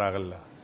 راغله